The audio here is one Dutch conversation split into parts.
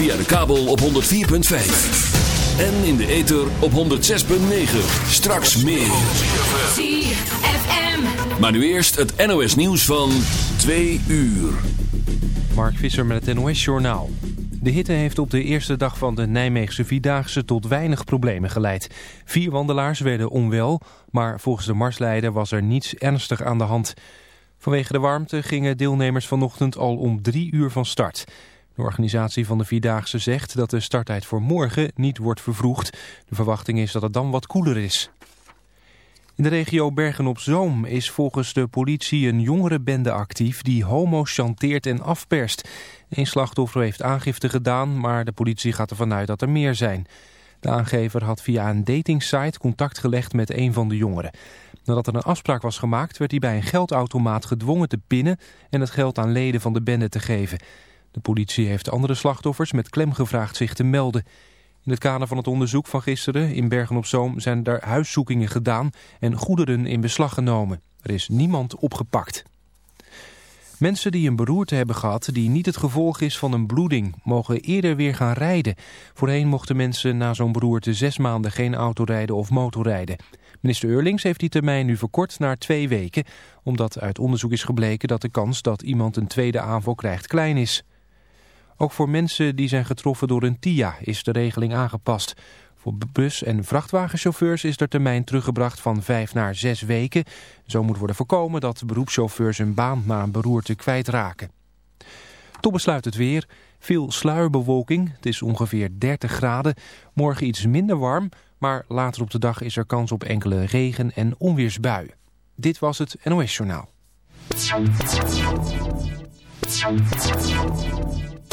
Via de kabel op 104.5. En in de ether op 106.9. Straks meer. ZFM. Maar nu eerst het NOS nieuws van 2 uur. Mark Visser met het NOS Journaal. De hitte heeft op de eerste dag van de Nijmeegse Vierdaagse tot weinig problemen geleid. Vier wandelaars werden onwel, maar volgens de marsleider was er niets ernstig aan de hand. Vanwege de warmte gingen deelnemers vanochtend al om drie uur van start. De organisatie van de Vierdaagse zegt dat de starttijd voor morgen niet wordt vervroegd. De verwachting is dat het dan wat koeler is. In de regio Bergen-op-Zoom is volgens de politie een jongerenbende actief die homo's chanteert en afperst. Een slachtoffer heeft aangifte gedaan, maar de politie gaat ervan uit dat er meer zijn. De aangever had via een datingsite contact gelegd met een van de jongeren. Nadat er een afspraak was gemaakt werd hij bij een geldautomaat gedwongen te pinnen en het geld aan leden van de bende te geven. De politie heeft andere slachtoffers met klem gevraagd zich te melden. In het kader van het onderzoek van gisteren in Bergen-op-Zoom zijn er huiszoekingen gedaan en goederen in beslag genomen. Er is niemand opgepakt. Mensen die een beroerte hebben gehad die niet het gevolg is van een bloeding, mogen eerder weer gaan rijden. Voorheen mochten mensen na zo'n beroerte zes maanden geen auto rijden of motorrijden. Minister Eurlings heeft die termijn nu verkort naar twee weken, omdat uit onderzoek is gebleken dat de kans dat iemand een tweede aanval krijgt klein is. Ook voor mensen die zijn getroffen door een TIA is de regeling aangepast. Voor bus- en vrachtwagenchauffeurs is de termijn teruggebracht van vijf naar zes weken. Zo moet worden voorkomen dat beroepschauffeurs hun baan na een beroerte kwijtraken. Tot besluit het weer. Veel sluierbewolking. Het is ongeveer 30 graden. Morgen iets minder warm, maar later op de dag is er kans op enkele regen- en onweersbuien. Dit was het NOS Journaal.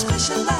specialize.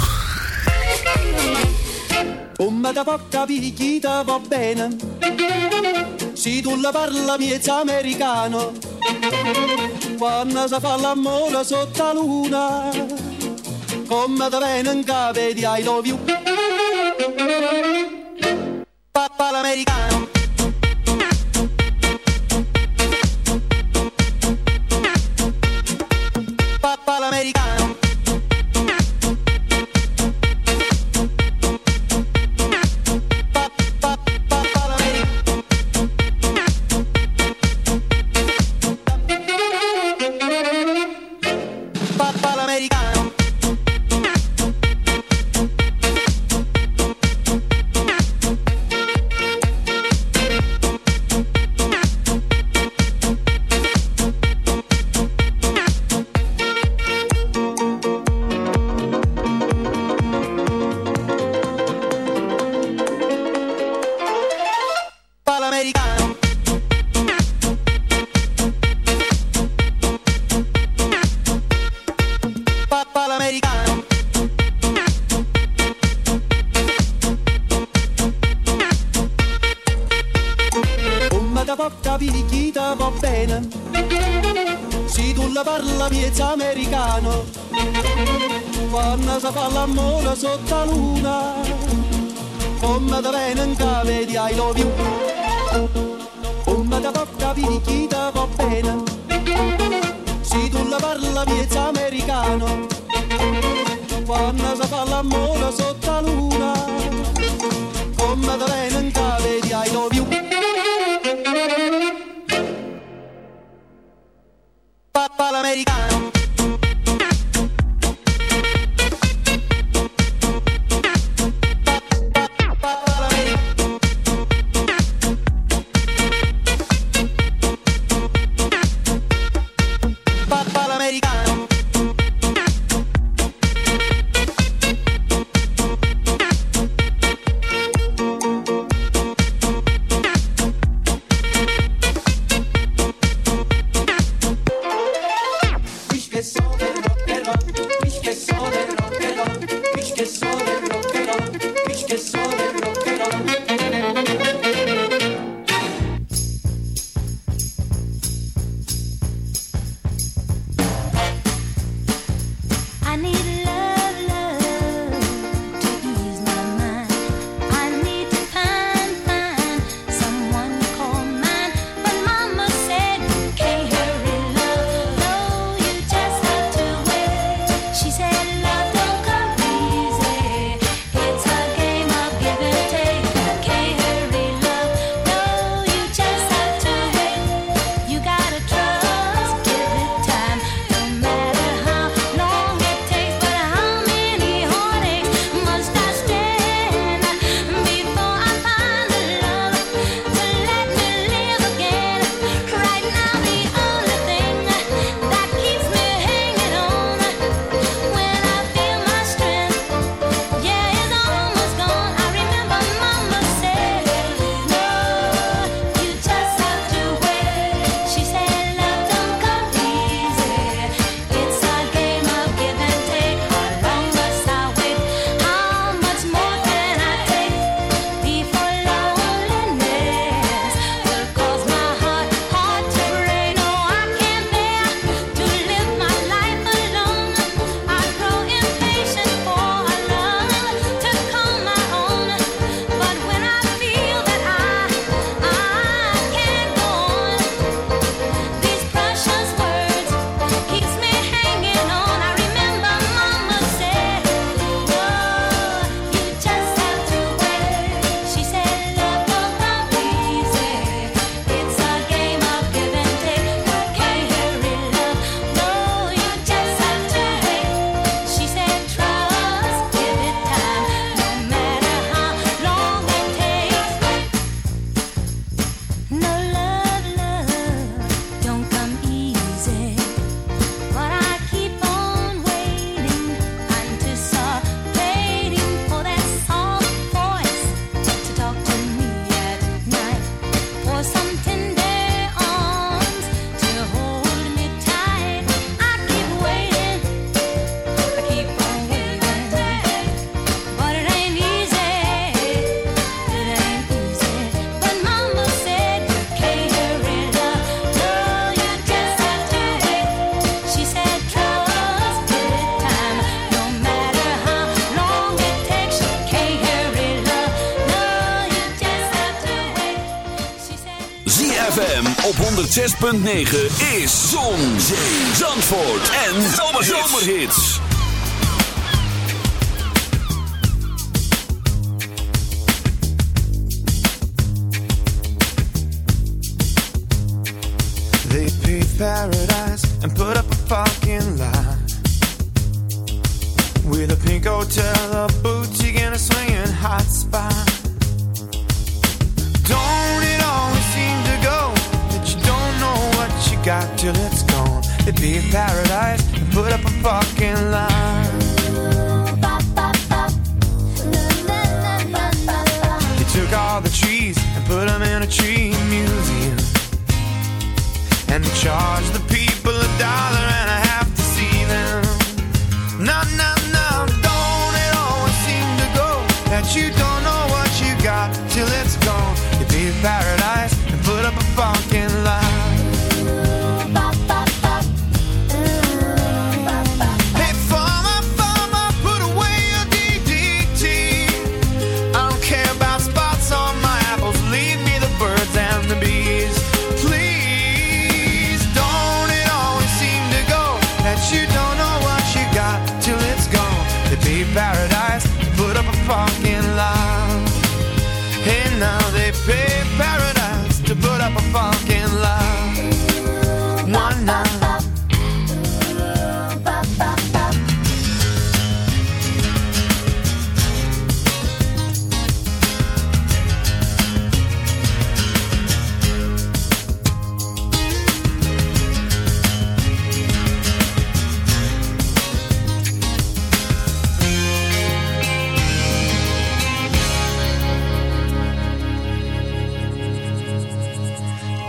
Come da poca picchita va bene. Se tu la parla miezza americano. Quando si fa l'amore sotto la luna Come da in cave di I love you. Papà l'americano love you. 106.9 is Zon, Zee, Zandvoort en Zomerhits. They paved paradise and put up a fucking lie With a pink hotel, a boutique and a swinging hot spot. got till it's gone. It'd be a paradise and put up a fucking line. He took all the trees and put them in a tree museum. And charged the people a dollar and a half to see them. No, no, no, don't it always seem to go that you don't know what you got till it's gone. It'd be a paradise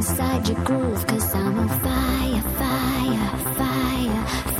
inside your groove, cause I'm on fire, fire, fire. fire.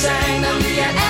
zijn dan wie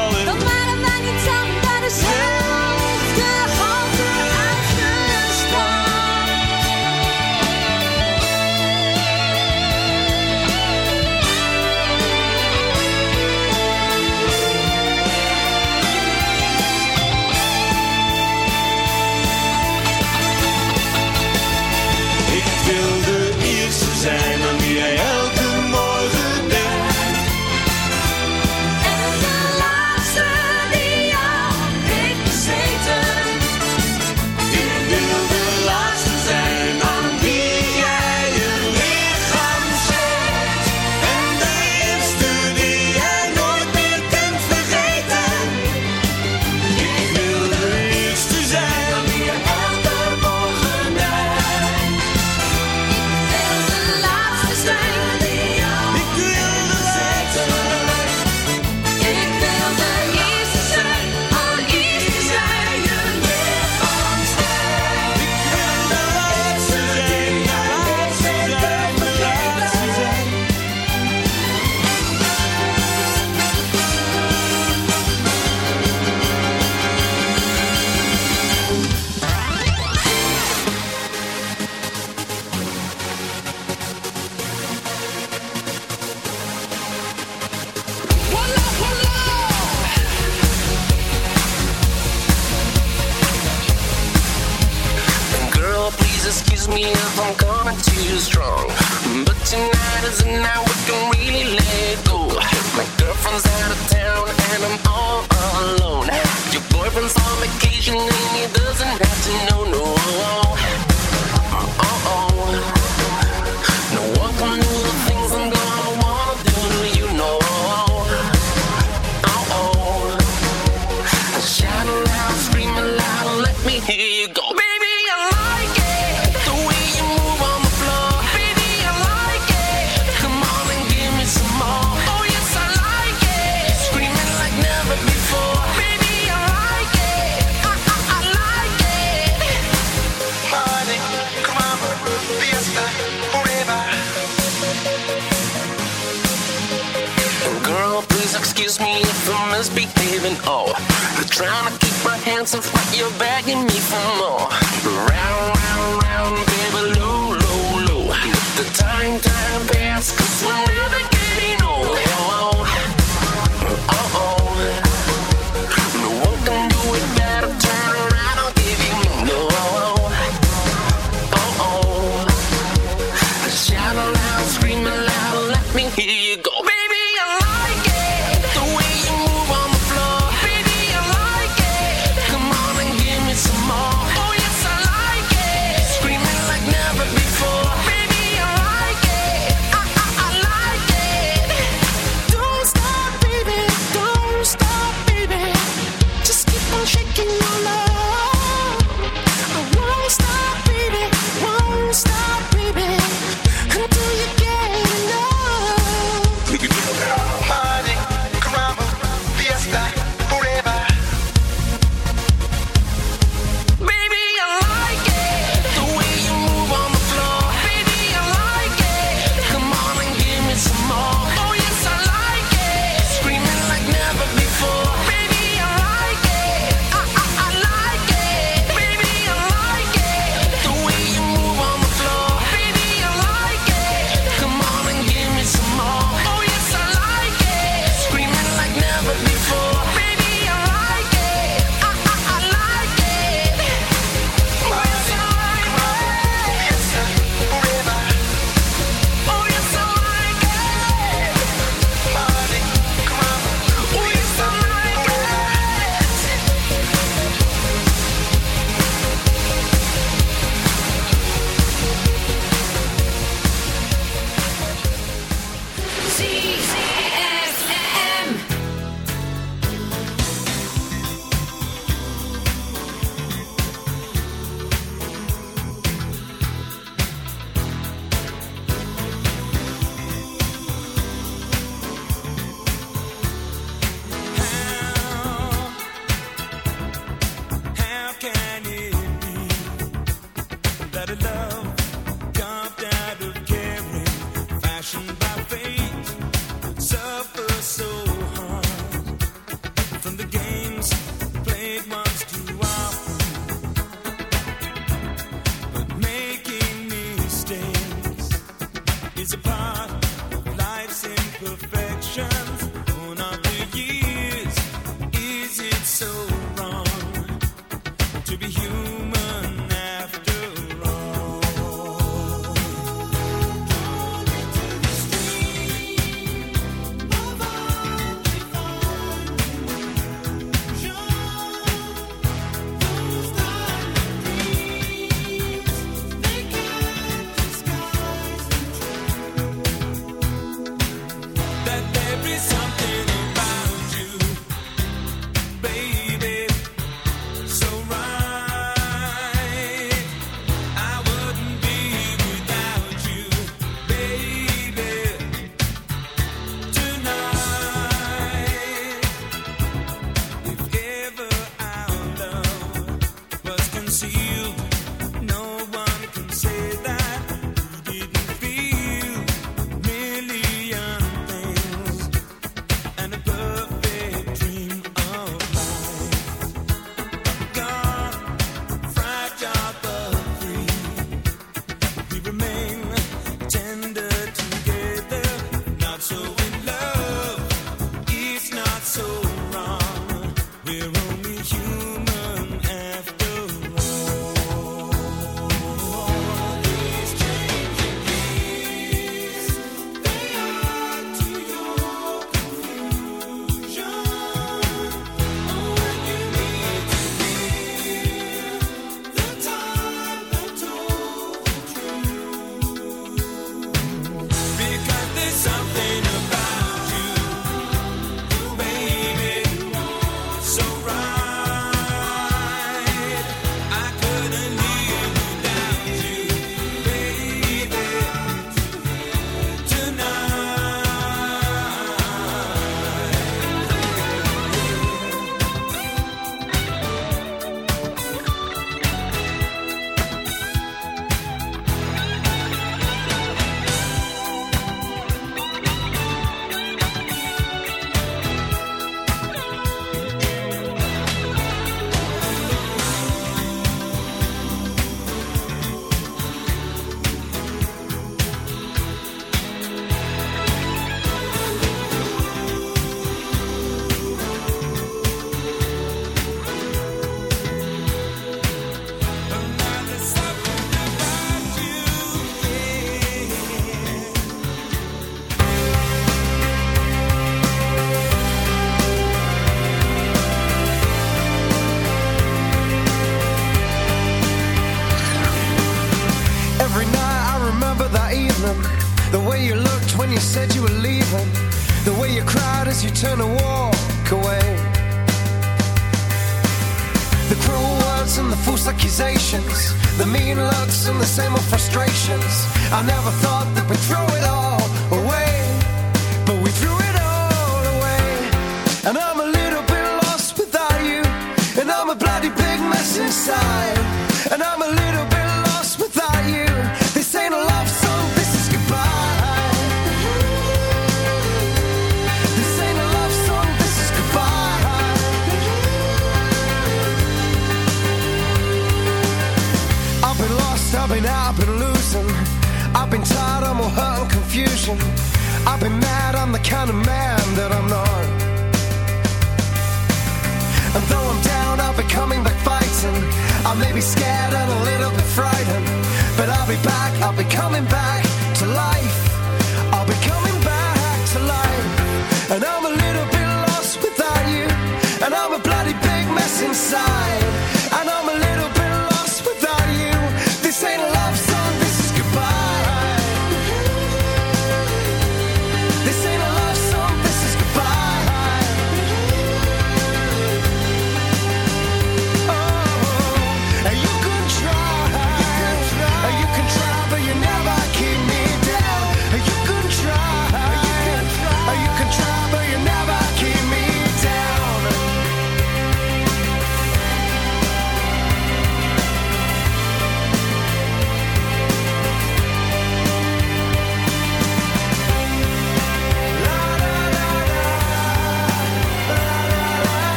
Trying to keep my hands off, but you're begging me for more.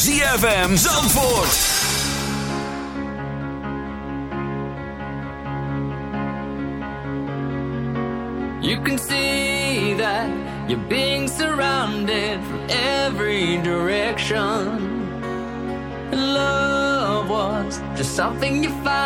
ZFM Zandvoort. You can see that you're being surrounded from every direction. Love was just something you find.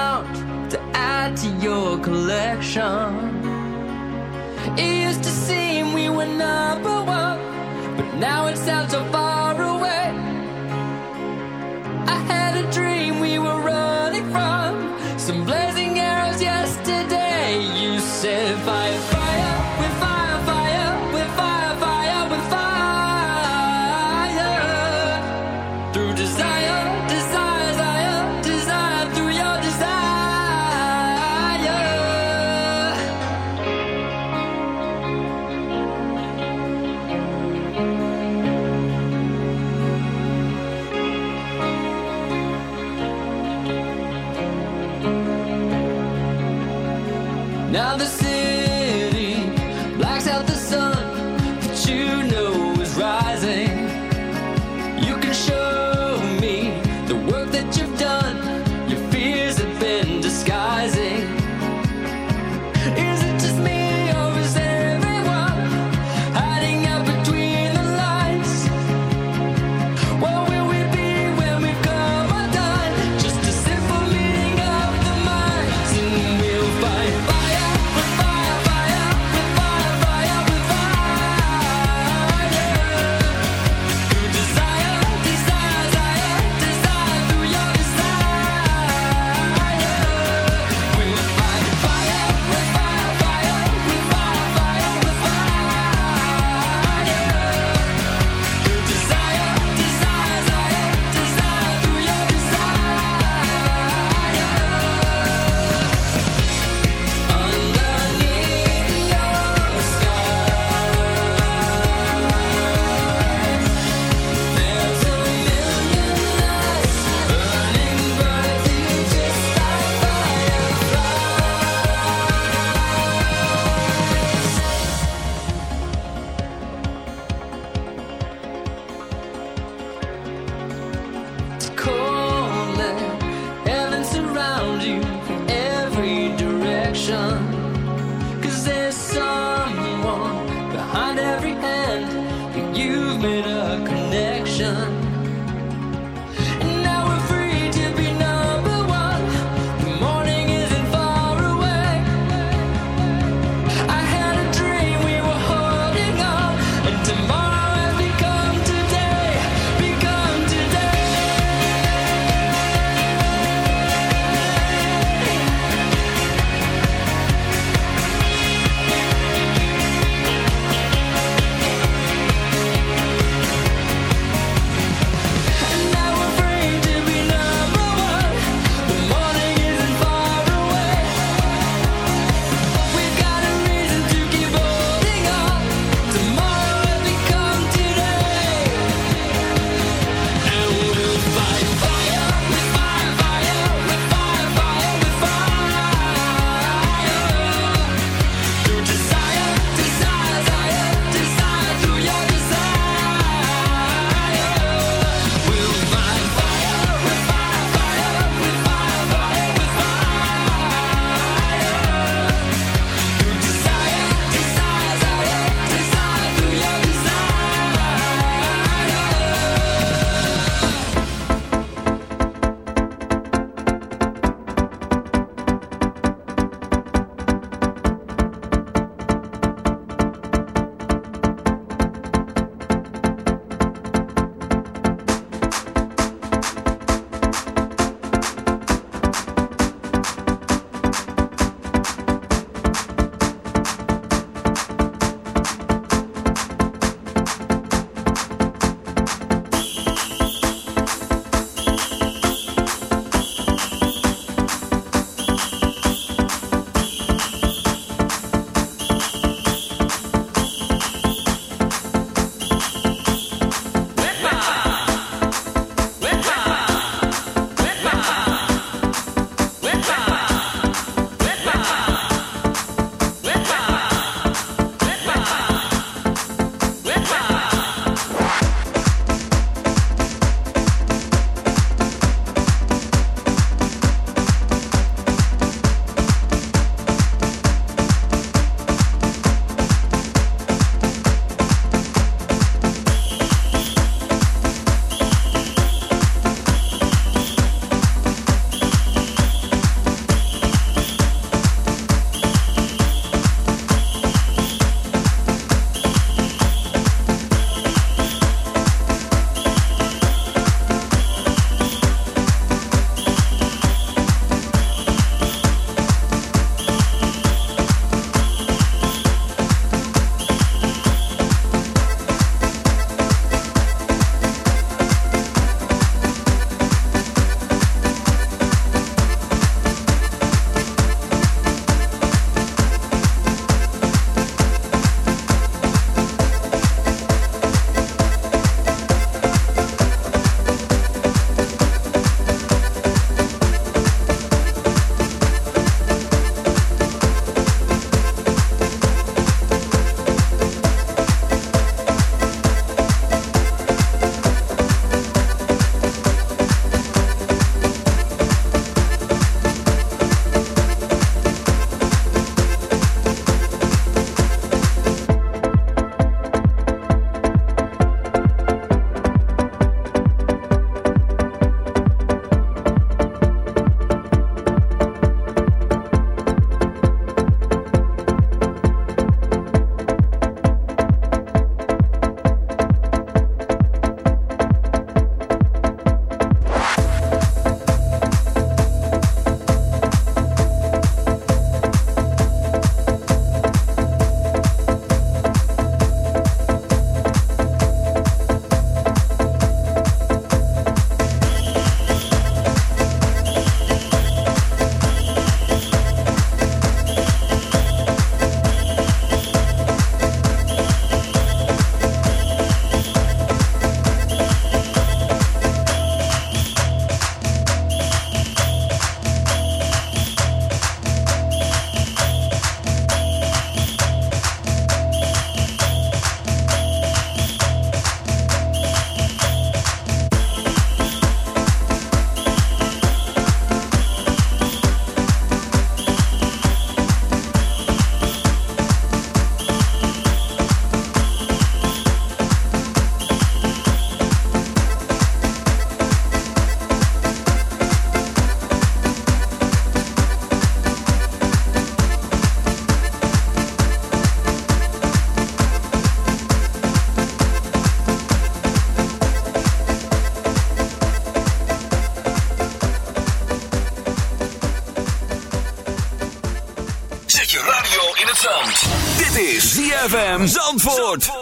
ZFM Zandvoort.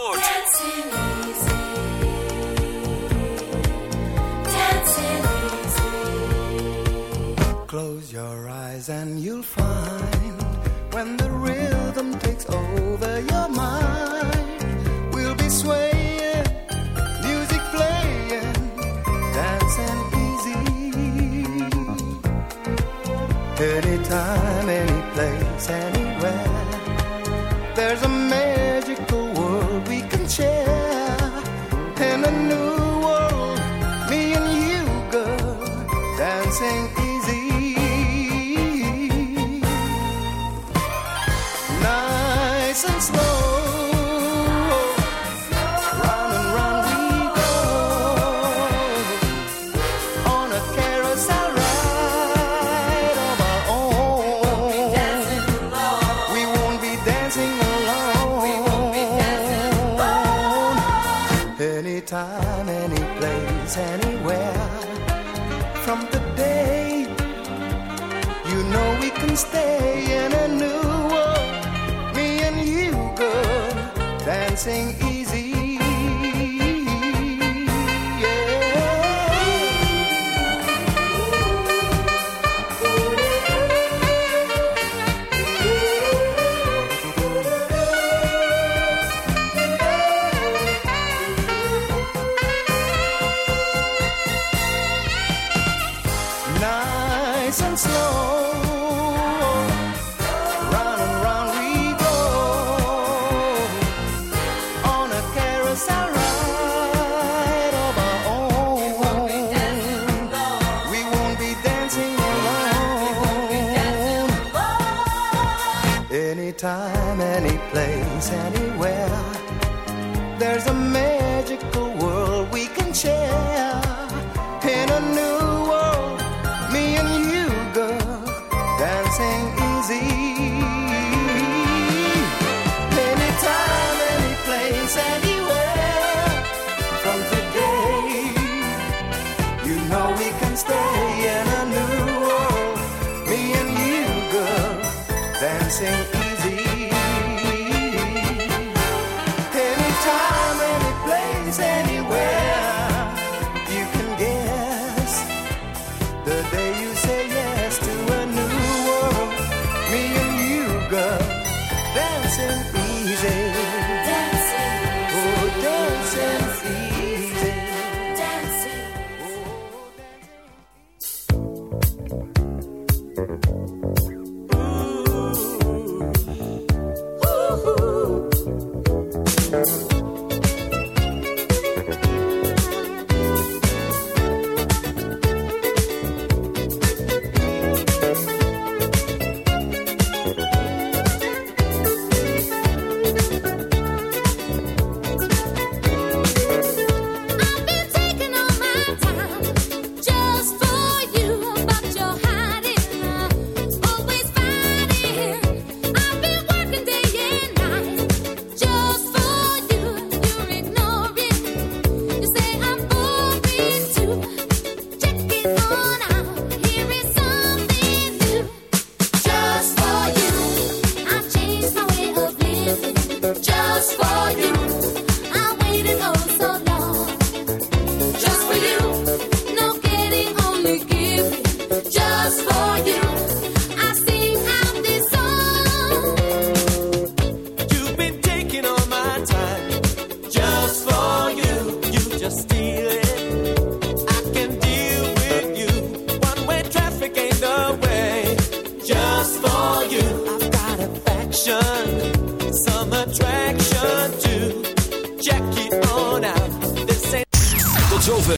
Any any place, anywhere.